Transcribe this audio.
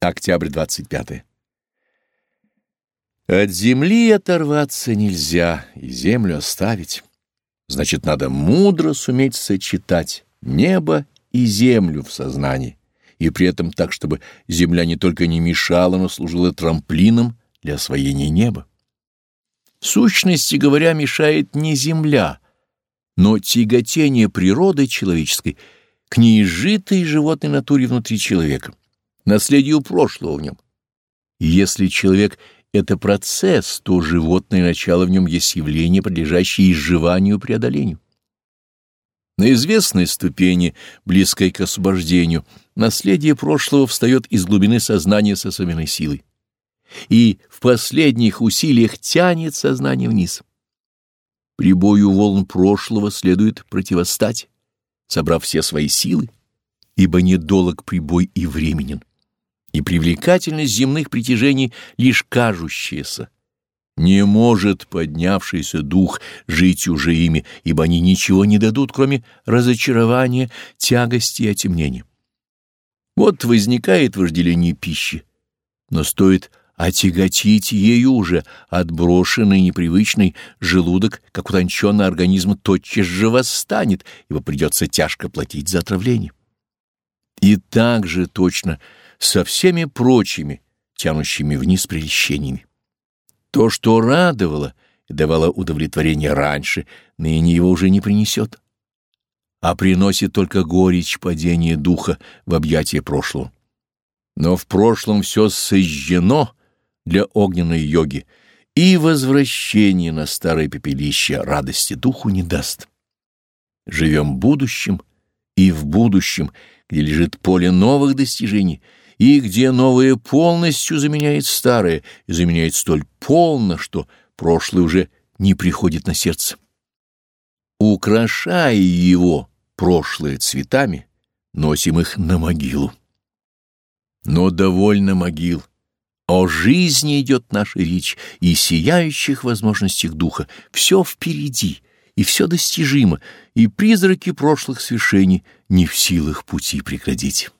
Октябрь 25. От земли оторваться нельзя и землю оставить. Значит, надо мудро суметь сочетать небо и землю в сознании, и при этом так, чтобы земля не только не мешала, но служила трамплином для освоения неба. В сущности говоря, мешает не земля, но тяготение природы человеческой к неизжитой животной натуре внутри человека наследию прошлого в нем. Если человек — это процесс, то животное начало в нем есть явление, подлежащее изживанию и преодолению. На известной ступени, близкой к освобождению, наследие прошлого встает из глубины сознания с особенной силой. И в последних усилиях тянет сознание вниз. Прибою волн прошлого следует противостать, собрав все свои силы, ибо недолог прибой и временен и привлекательность земных притяжений лишь кажущаяся. Не может поднявшийся дух жить уже ими, ибо они ничего не дадут, кроме разочарования, тягости и отемнения. Вот возникает вожделение пищи, но стоит отяготить ею уже отброшенный непривычный желудок, как утонченный организм тотчас же восстанет, ибо придется тяжко платить за отравление. И так же точно — со всеми прочими, тянущими вниз прельщениями. То, что радовало и давало удовлетворение раньше, ныне его уже не принесет, а приносит только горечь падения духа в объятия прошлого. Но в прошлом все сожжено для огненной йоги, и возвращение на старое пепелище радости духу не даст. Живем будущим и в будущем, где лежит поле новых достижений — и где новое полностью заменяет старое и заменяет столь полно, что прошлое уже не приходит на сердце. Украшая его прошлое цветами, носим их на могилу. Но довольно могил. О жизни идет наша речь и сияющих возможностях духа. Все впереди, и все достижимо, и призраки прошлых свершений не в силах пути преградить.